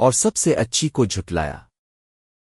اور سب سے اچھی کو جھٹلایا۔